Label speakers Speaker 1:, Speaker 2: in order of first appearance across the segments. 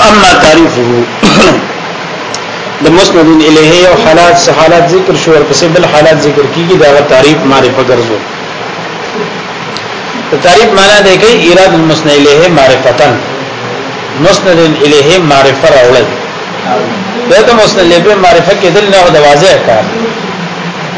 Speaker 1: واما تعریفه د مسند الیه یو حالات سه حالات ذکر شو او پسې بل حالات ذکر کیږي دا تعریف معرفه ګرځو د تعریف معنی دی کې ایراد المسند الیه معرفتن مسند الیه معرفه راوړل دا د مسند الیه معرفه کې دل نه د واضح کار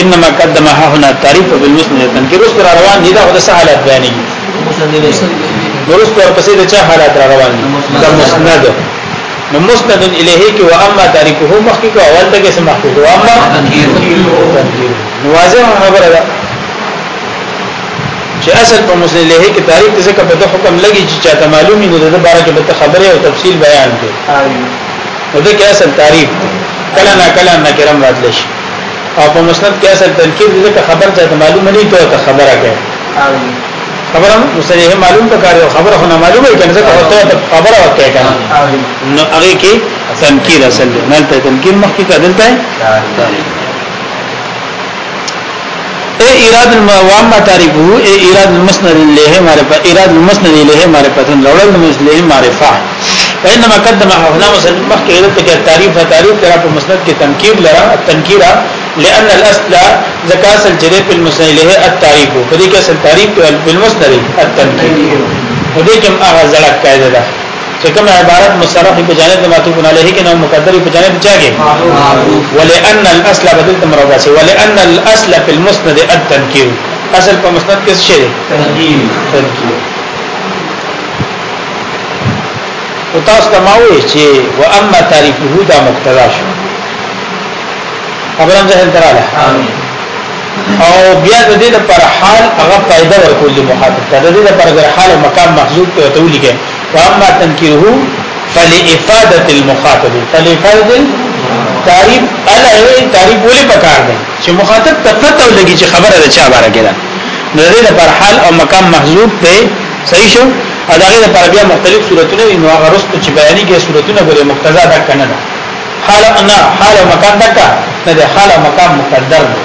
Speaker 1: انما قدم ها هنا تعریف بالمسند تنکر اس پر روان دي دا خو د حالات بیانې ورسته پسې د چا حالات را روان دي د مسند نو مسند الیه کې و اما تاریکه مخکې کو اول ته کې سم مخکې کو اما تنکیر نو واضح خبره ده چې اصل په مسند الیه کې تاریخ څه کا په حکم لګي چې چاته معلومي نو د بارے کې به خبره او تفصیل بیان کړي نو دا کې اصل تاریخ کله نا کله نکرم راتلی شي او په مسند کې اصل تنکیر دې ته خبر چاته معلومه نه ته ته خبره کوي خبره مصریح معلوم پکاره او خبره خو نه معلومه کنه ځکه ته خبره وکړه کنه نو هغه کې تنکیر اصل نه ته تنکیر مخکې کدل ته اے ایراد واما تعریفه اے ایراد المسند الیه معرفه ایراد المسند الیه معرفه راول المسند الیه معرفه وانما قدم حفظنا مسند مخکې دلته کې تعریف تعریف کرا په مسند کې تنکیر لرا تنکیر لان الاصل ذکا اصل جری په المسند الیه التعریف په دې کې اصل تعریف په المسند التنکیر په دې کې هغه ځلک قاعده ده چې کوم عبارت مصرف په جانب د معطوف علیه کې نو مقدر په جانب چاګي ولئن الاصل بدل تم راوځي ولئن الاصل فی المسند التنکیر اصل په مسند کې څه دی تنکیر تنکیر او تاسو ته ماوي چې و اما تعریفه دا مقتضا شو خبرم زه تراله امين او بیا د دې لپاره حال هغه فائدہ ورکول دي مخاطب ته د دې لپاره د حال او مقام محذوب ته وتول کېږي واما تنکیره فلافاده المخاطب فلافاده تعریف الا تعریف ولې پکار دی چې مخاطب ته پته ولګي چې خبره ده چا باره کې ده د دې لپاره حال او مقام محذوب ته صحیح شو او دغه لپاره بیا مختلف صورتونه نو هغه رست چې بیانې کې صورتونه بلې مقتضا ده کنه حال نه حال او مکان تک نه ده حال او مکان مقدر ده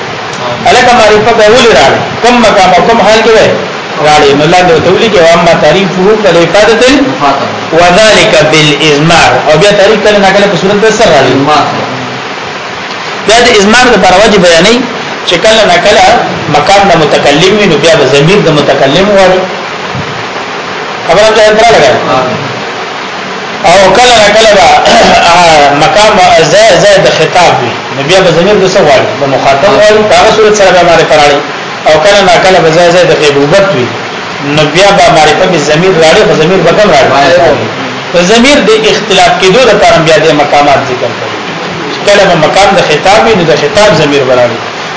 Speaker 1: الکه معرفت به ولې راړي کوم مکان او کوم حال کې وي راړي نو لاندې تولي کې واما تعریف هو کله عبادت وذالک بالازمار او بیا تعریف کله نه کله په صورت سره راړي بیا د ازمار لپاره واجب بیانې چې کله نه کله مکان د متکلم وي نو بیا د ضمیر د متکلم وایي خبره ته درا لګا او کله نه کله به مقام زای زای د خطاب وي نو بیا به زمير د څه غواړي د مخاطب غواړي په هغه صورت سره به معرفه راړي او کله نه کله به زای زای د غیبوبت وي نو بیا به معرفه به زمير راړي به زمير به کم راړي په زمير د اختلاف کېدو لپاره بیا د مقامات ذکر کوي کله به مقام د خطاب وي نو د خطاب زمير براړي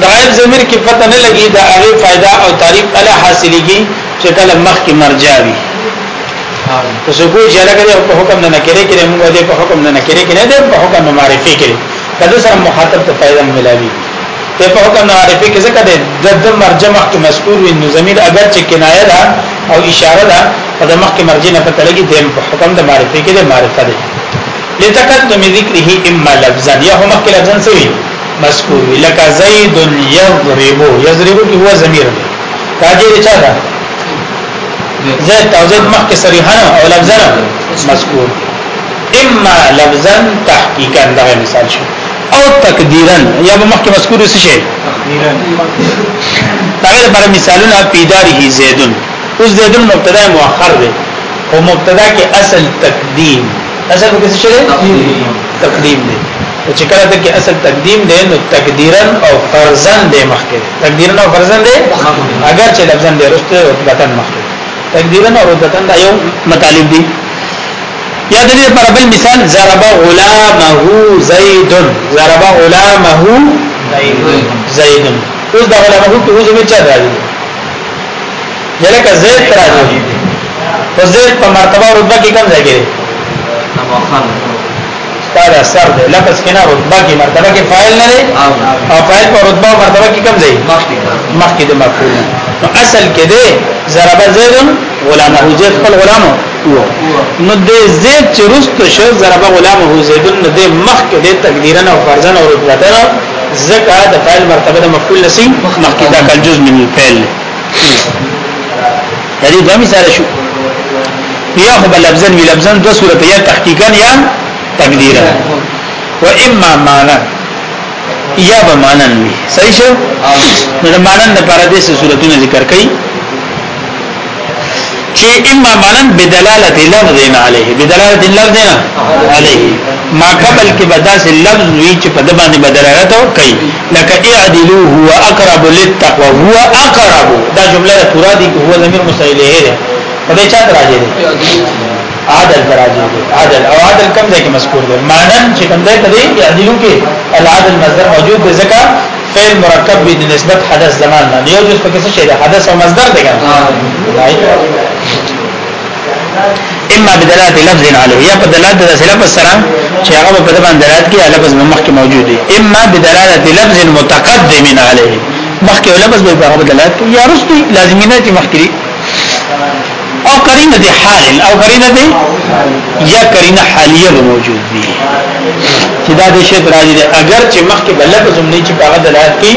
Speaker 1: د غائب ضمیر کې پته نه لګي دا هغه فائدہ او تعریف اله حاصلېږي چې کله مخ کې مرجع وي زګو جره کې په حکم نه نکري کې موږ دې په حکم نه نکري کې نه دې په حکم معرفي کې کله سره مخاطب ته فائدہ ملاوي ته په حکم معرفي کې ځکه دې د د مرجع مخ کې مذکور وي نو ضمیر اگر چې کنایه ده او اشاره ده په مخ کې مرجع نه پته لګي دې په حکم د معرفي کې دې معرفت ده لتقدم ذکره اما لفظا یا هم کې لفظا سوي مذکور وی لکه زید یضرب یضرب کی هو ضمیر دی راجی دی چا دا زید او زید مخ کې صریحا او لفظا مذکور اما لفظا تحقیقا دا مثال شو او تقدیرا یا به مخکې مذکور څه شي دا لپاره مثالونه پیداری زیدون اوس زیدون مبتدا مؤخر دی او مبتدا کې اصل تقدیم اصل کې څه شری تقدیم دی چې کله ته کې اصل تقدیم دی نو تقدیرا او فرضا دی مخکې تقدیرا او فرضا دی اگر چې لفظا دی رسته او بطن مخکې تقدیرا او بطن دا یو مطالب دی یا د دې پر بل مثال ضرب غلامه زید ضرب غلامه زید اوس دا غلامه په وزن چا راځي یلکه زید راځي په زید په مرتبه رتبه کې کم ځای کې ستاره سر دی لفظ کې نه رتبه کې مرتبه کې فاعل نه دی او فاعل په رتبه او مرتبه کې کم ځای مخکې د مفعول نو اصل کې دی ضرب زید غلامه زید خپل غلامو نو د زید چې رست شو ضرب غلامه زید نو د مخ کې د تقدیرا او فرضا او رتبه زکه د فاعل مرتبه د مفعول لسی مخکې دا کل جز من الفعل د دې دوه مثال شو یا خو لفظن وی لفظن دو صورت یا تحقیقا یا تقدیرا و اما معنا یا به معنا وی صحیح شو نو د معنا لپاره د صورتونو ذکر کړي چې اما معنا بدلالت لفظ علیه بدلالت لفظ علیه ما قبل کې بداس لفظ وی چې په د باندې بدلالت کوي لکه اعدلوا هو اقرب للتقوى هو اقرب دا جمله ده پورا دي هو ضمیر مسائل له ده په دې چا راځي دي عادل راځي دي عادل او عادل کم ځای کې مذکور ده معنی چې کم ځای ته دي اعدلوا کې العادل مصدر موجود ده ځکه فعل مرکب به د نسبت حدث زمان نه یو جز پکې څه شي ده حدث او مصدر ده اما بدلات لفظ علیه یا په دلالت د لفظ سره چې هغه په دبان دلالت کې لفظ مخکې موجود دی اما بدلالت لفظ متقدم علیه مخکې لفظ به هغه دلالت کوي یا رستی لازمي نه چې مخکې او قرینه دی حال او قرینه دی یا قرینه حالیه به موجود دی چې دا د شی راځي اگر چې مخکې بلفظ هم نه چې هغه دلالت کوي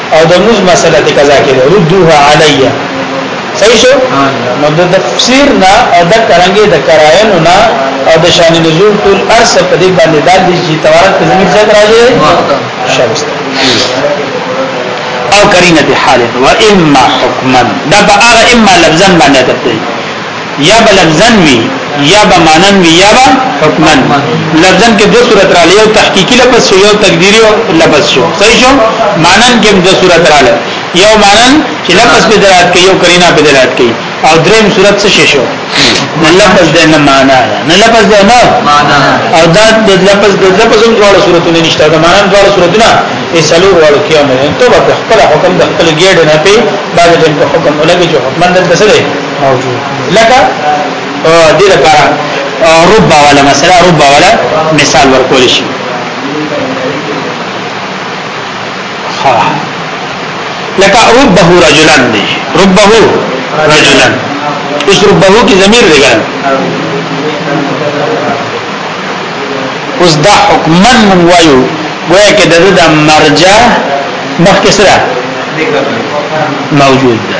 Speaker 1: او د موز مسله ته قضا کړو ردوها علیا صحیح شو نو د تفسیر نه او د کرانګي د کراینو نه او د شان نزول ټول ارس په دې باندې د دې چې توارت په زمير څخه راځي شمس او کرینه حاله و اما حکما دا په هغه اما لفظا باندې تفسیر یا به لفظن وی یا به مانن وی یا به حکمن لفظن کې دو صورت را لیو تحقیقی لفظ شو یو تقدیری لفظ شو صحیح شو مانن کې دو صورت را لیو یو مانن چې لفظ په دلالت کوي یو قرینه په دلالت کوي او دریم صورت څه شو نه لفظ د نه معنا نه لفظ د نه معنا او دا د لفظ د لفظ هم ډول صورتونه نشته دا معنا ډول صورتونه یې سلو ډول کیامه ته په خپل حکم د خپل ګډ نه په باندې د حکم ولګي چې حکم د څه دی لکه دې لپاره ربع ولا مثلا ربع ولا مثال ورکول شي ها لکه ربه رجلان دی ربه رجلان اوس ربه کی ضمیر دی ګان اوس دا حکمن من وایو وایي کې د د مرجع مخکې سره موجود ده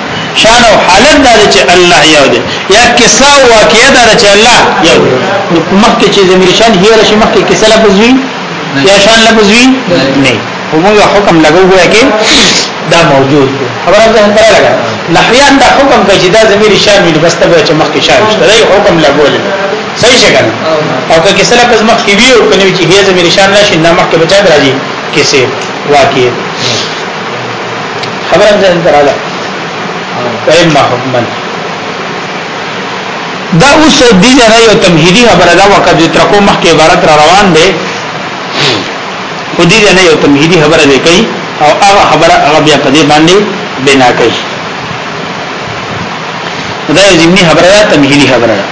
Speaker 1: شان او حالت دا چې الله یو دی یا قصه او واقعیا دا چې الله یو دی نو مخکې چې زمیر شان هي راشي مخکې قصه لفظ وي یا شان لفظ وي نه همو یو حکم لګو هو کې دا موجود دی خبره ده انده لګا لحیان دا حکم کوي چې دا زمیر شان وي بس ته چې مخکې شان شته دا حکم لګو لګو صحیح څنګه او که کیسه لفظ مخ کې وی او کنه چې هي زمير شان نشي نه مخ کې بچا درځي کیسه واقعي خبرم ځان دراله وایم حکمن دا اوس دې نه یو تمهیدی خبره دا وخت چې تر کومه کې عبارت را روان دی خو دې نه یو تمهیدی خبره دی کوي او هغه خبره هغه بیا په دې باندې بنا کوي دا یو ځینی خبره ده تمهیدی خبره ده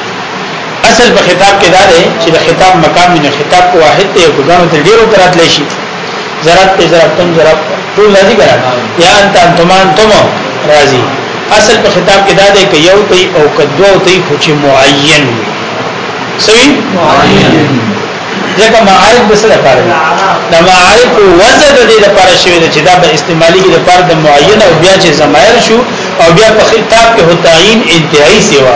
Speaker 1: اصل په خطاب کې دا دی چې د خطاب مقام نه خطاب واحد دی او ګڼو ته ډیرو ترات لشي ضرب ته ضرب تم ضرب ټول راضي کړه یا انت انتمان تم راضي اصل په خطاب کې دا دی چې یو تی او کدو تی خو چې معین وي سوي معین ځکه معارف د سره لپاره دا معارف وزن د دې لپاره شوی چې دا به استعمالي کې لپاره د معین او بیا چې زمایر شو او بیا په خطاب کې هتاین انتهایی سیوا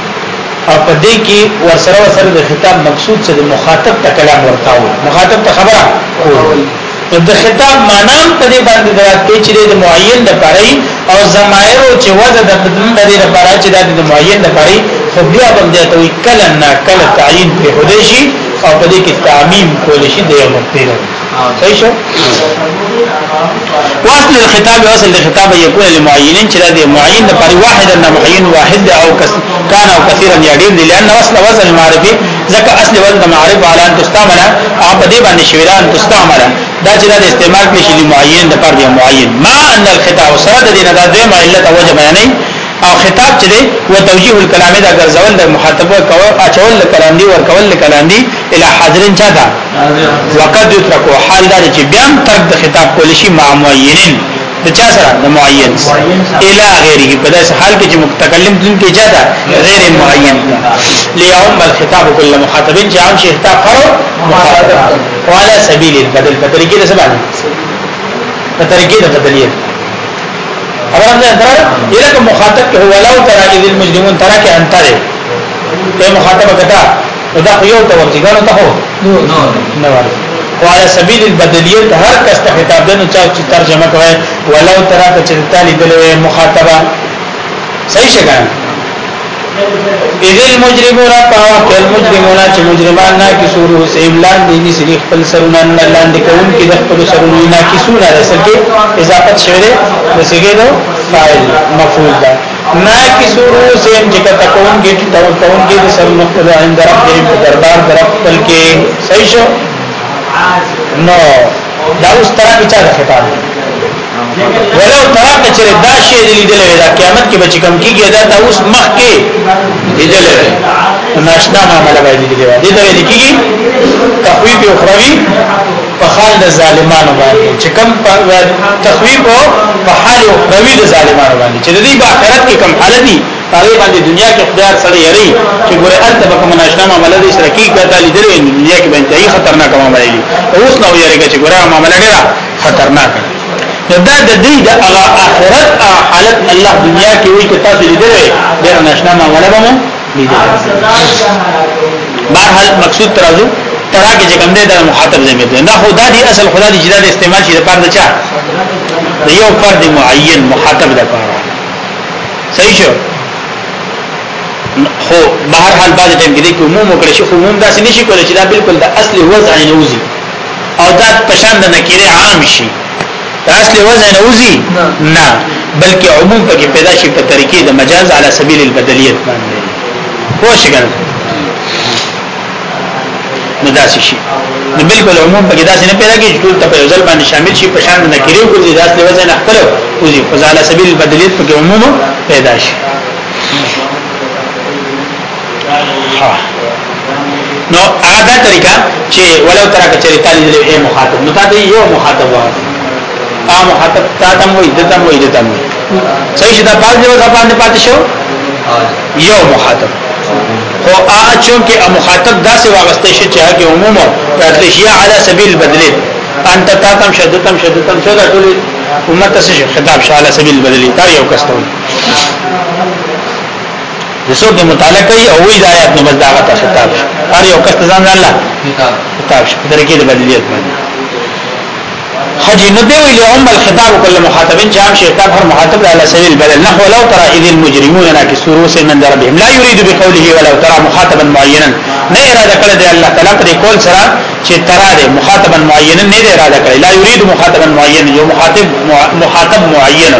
Speaker 1: او په دې کې ورسره ورسره د خطاب مقصود څه د مخاطب ته کلام ورکاو مخاطب ته خبره کول نو د خطاب معنا په دې باندې درته چې د معین د پرې او زمایر او چې وزه د بدن د دې لپاره چې د معین د پرې خو بیا باندې ته کله نه کله تعین په هدي شي او په دې کې تعمیم کول شي د یو مقتدر صحیح شو واصل الخطاب اصل الخطاب يكون للمعينين چې د معين د پر واحد نه معين واحد او کس کان او كثيرا یا ډیر دي لئن اصل وزن معرفي ځکه اصل وزن معرف على ان تستعمل او په دې باندې شویلا ان تستعمل دا چې د استعمال کې شي لمعين د پر دی معين ما ان الخطاب سره د دې نه د دوی معلت او وجه بیانې او خطاب چې دی و توجیه الکلام دا ګرځول د مخاطب کول اچول کلام دی ور کول کلام دی اله حاضرین چاته وقد یترکو حال دا چې بیا ترک د خطاب کول شي مع معینین د چا سره د معین اله غیره په داس حال کې چې متکلم دن کې چاته غیر معین لیوم الخطاب کل مخاطبین چې عام شي خطاب فرو مخاطب وعلى سبیل البدل په طریقې سره باندې په طریقې د بدلیت خبره ده تر الک مخاطب کې هو لو ترى اذ المجرمون ترى کې انت ده ته مخاطب کټا دا خو یو ته ورته ګانو ته هو نو نو نو وعلى سبيل البدليه هر کس ته خطاب دنو چا چې ترجمه کوي ولو ترى ته چې تالي دلوي مخاطبه صحیح شګان اذ المجرمون فاوقت المجرمون چې مجرمان نه کې سورو سیم لاندې دي سری خپل سرونه نه لاندې کوم کې د خپل سرونه نه کې سونه ده سکه اضافه شوه د سګې نو فاعل مفعول ده نه کې سورو سیم چې کته کوم کې تاو کوم کې د سرونه خپل عند رب دې په دربار در خپل کې صحیح شو نو دا اوس تر کې چا خطاب ولو ترات چې دا شی دی لیدل وی دا قیامت کې بچی کم کیږي دا ته اوس مخ کې لیدل وی ناشنا معاملې باندې لیدل وی دې ته ویل کیږي تخویب او خروی په حال د ظالمانو باندې چې کم تخویب او په حال او خروی د ظالمانو باندې چې د دې په آخرت کې کم حالت دي هغه باندې دنیا کې خدای سره یری چې ګوره انت به کوم ناشنا معاملې دې سره کیږي دا لیدل دنیا کې باندې خطرناک معاملې دي اوس نو یریږي چې ګوره معاملې ډیره خطرناک نو دا د دې د هغه آخرت حالت الله دنیا کې وي چې تاسو لیدلې ډېر نشنا معاملې به مو لیدلې بهرحال مقصود ترازو تراکه چې کوم دی د مخاطب ذمہ ده نه خدا دی اصل خدا دی جدا د استعمال شي د پاره چا د یو فرد معین مخاطب ده پاره صحیح شو خو بهر حال باندې ټیم کې د عموم وکړي شي عموم داسې نشي کولای چې دا بالکل د اصل وضع نه وځي او دا پشان د نکره عام شي دا اصل وزن نه وزي نه بلکې عموم پکې پیدا شي په طریقې د مجاز علی سبیل البدلیت باندې خو شي ګل نو داسې شي نو بالکل عموم پکې داسې نه پیدا کیږي ټول ته په ځل باندې شامل شي پشان نه کړي او دې داسې وزن خپل او دې فضاله سبیل بدلیت پکې عموم پیدا شي نو هغه دا طریقه چې ولو تر کې چیرې تعالی دې اے مخاطب نو تاسو یو مخاطب وایي تا مخاطب تا تم وي دته وي دته وي صحیح شته پاز دی وځه باندې پاتې شو یو مخاطب او هغه چون کې مخاطب داسې واغستې شي چې هغه عموما راتلی شي علی سبیل بدلی انت تا تم شدتم شدتم شدا ټول امت څه خطاب شاله سبیل بدلی تا یو کستو د څوک د مطالعه کوي او وی د آیات نو بس دا غته خطاب شي هر یو کس ځان الله خطاب شي درکې د بدلیت باندې حجی نو دی ویلی هم الخطاب کل مخاطبین چې عام شیطان هر مخاطب علی سبیل البدل نحو لو ترى اذ المجرمون ناكسوا رؤوسهم من ربهم لا يريد بقوله ولو ترى مخاطبا معينا نه اراده کړی دی الله تعالی پر کول سره چې ترا دی مخاطبا معینا نه اراده کړی لا يريد مخاطبا معینا یو مخاطب مخاطب معینا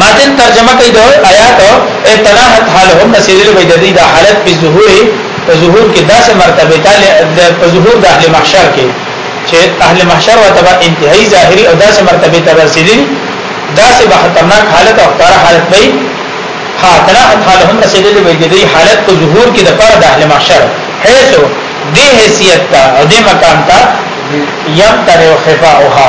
Speaker 1: ماتن ترجمه کوي د آیات اے تناحت حالهم نسیدل وي د دې د حالت په ظهور په ظهور کې داسې مرتبه تل په ظهور د اهل محشر کې چې اهل محشر وتبه انتهایی ظاهری او داسې مرتبه ته رسیدل داسې به خطرناک حالت او خطر حالت وي ها تناحت حالهم نسیدل وي د دې حالت په ظهور کې د پر د اهل محشر حيث دې حیثیت ته او دې مقام ته یم تر خفاءها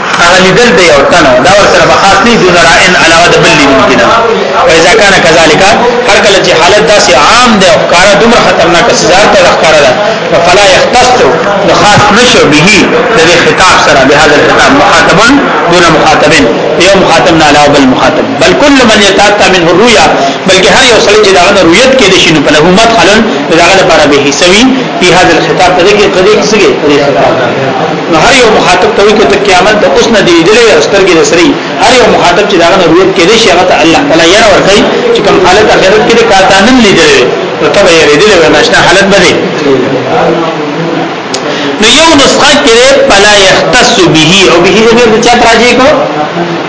Speaker 1: هغه لیدل د یو تن دا ور سره خاص نه دون رائن علاوه د بل لیدونکي نه فاذا كان كذلك هر کله چې حالت داسې عام دی او کار دومره خطرناک سزا ته ښکار ده فلا يختص نو خاص نشو به د دې خطاب سره به هغه خطاب مخاطبن دون مخاطبن یو مخاطب نه علاوه بل مخاطب بل كل من يتاتى منه الرؤيا بلکې هر یو سړی چې دا غن رؤیت کې دي شنو په له مدخل دا غن لپاره به حسابي په هغه خطاب ته کې قضیه کې څه کې نو هر یو مخاطب ته وي کته قیامت د اوس نه دی لیدلې سترګې د سری هر یو مخاطب چې دا نه رویت کې دي شغه ته الله تعالی یې ور کوي چې کوم حالت اخرت کې کا تا نن لیدلې نو ته یې لیدلې و ناشنا حالت بده نو یو نسخه کې پلا یختص به او به دې چا تراجی کو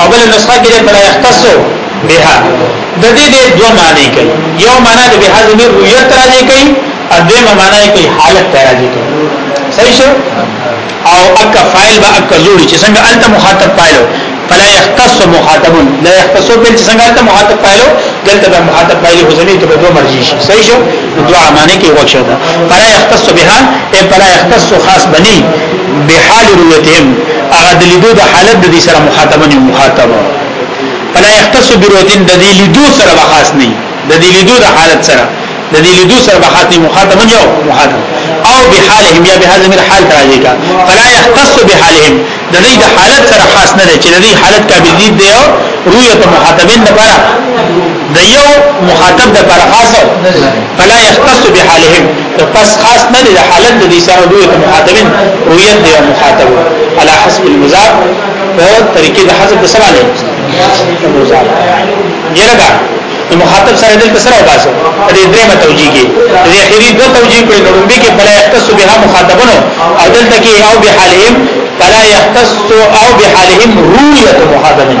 Speaker 1: او بل نسخه کې فلا يختص بها د دې د دوه معنی کوي یو معنی د بها زمير رؤیت راځي کوي او دویمه معنی کوي حالت راځي کوي صحیح شو او اک فاعل با اک زوري چې څنګه انت مخاطب فاعل فلا يختص مخاطب لا يختص بل چې څنګه انت مخاطب فاعل دلته به مخاطب فاعل هو زمير ته دوه مرجي شي صحیح شو دوه معنی کوي وښه ده فلا يختص بها اي فلا يختص خاص بني بحال رؤيتهم هغه د لیدو د حالت د دې سره مخاطبن یو مخاطب فلا یختص برؤیتن د دې لیدو سره خاص نه د دې لیدو د حالت سره د دې لیدو سره خاص نه مخاطبن یو مخاطب او بحالهم یا بهذا من حال راځي کا فلا یختص بحالهم د دې د حالت سره خاص نه چې د دې حالت قابل دي دی او رؤیت مخاطبین لپاره د یو مخاطب لپاره خاصه فلا یختص بحالهم نو پس خاص نه دی د حالت د دې سره دوی ته مخاطبین رویت دی او مخاطب علی حسب المضاف په طریقې د حذف د سمانه مضاف یلګه نو مخاطب سره دلته سره وباسو په دې درېمه توجیه کې د اخیری دوه توجیه کړي نو به کې فلا یختص بها مخاطبونو او دلته کې او به حالهم فلا یختص او به حالهم رویت مخاطبین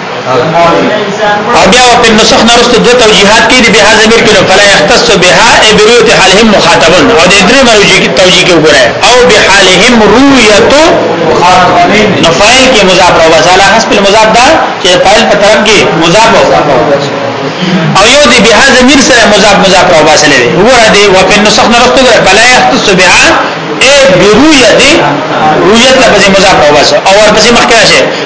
Speaker 1: او بیا په نسخ نرسته دو توجیهات کې دي به ضمیر کې نو فلا یختص بها ابروت حالهم مخاطبون او د درې مروجي کې توجیه کې وګوره او به حالهم رؤیت مخاطبین نو فاعل کې مضاف او وساله حسب المضاف دا چې فاعل په طرف کې مضاف او یو دی به ضمیر سره مضاف مضاف او وساله دی وګوره دی او په نسخ نرسته فلا یختص بها ابروت رؤیت لفظ مضاف او وساله او ورپسې مخکې راشه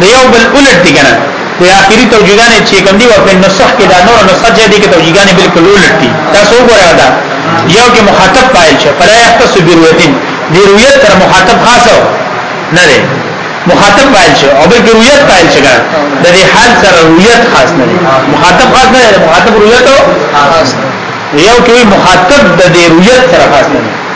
Speaker 1: د یو بل الټ دي کنه د اخیری توجیهګانې چې کوم دی او په نسخ کې دا نور نسخه چې دي کې توجیهګانې بالکل الټ دي تاسو وګورئ دا یو کې مخاطب فاعل شي فلا يختص برویتین دی رویت تر مخاطب خاصه نه دی مخاطب فاعل شي او بل کې رویت فاعل شي د دې حال سره رویت خاص نه دی مخاطب خاص نه دی مخاطب رویت خاص یو کې مخاطب د دې رویت سره خاص نه دی